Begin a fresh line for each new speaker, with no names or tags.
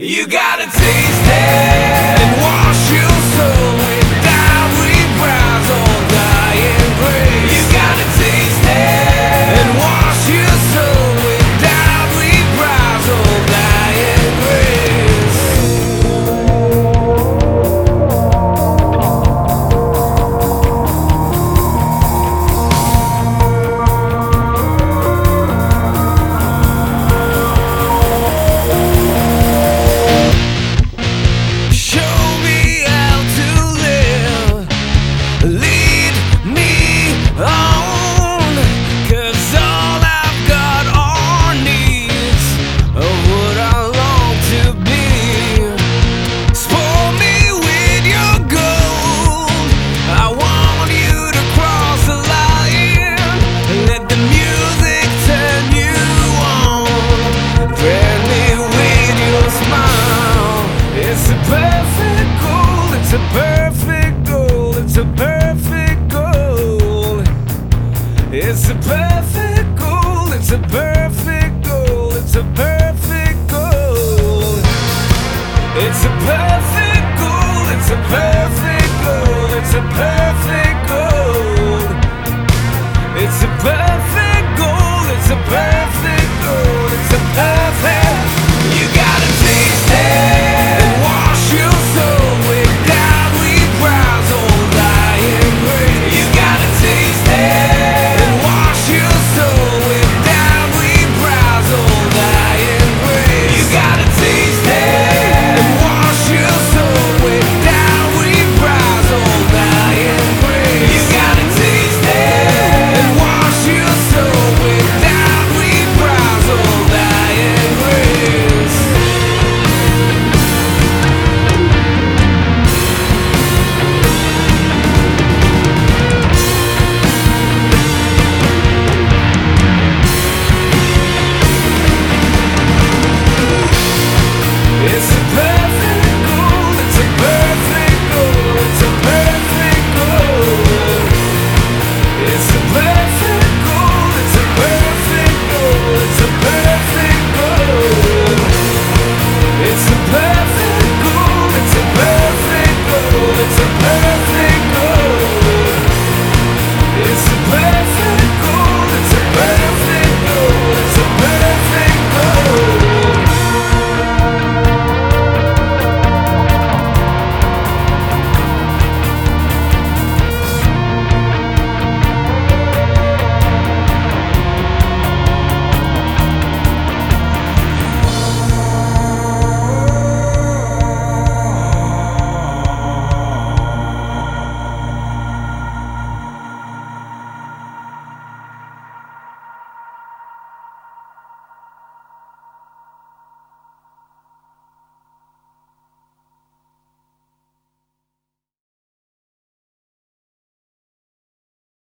You gotta taste it. It's a perfect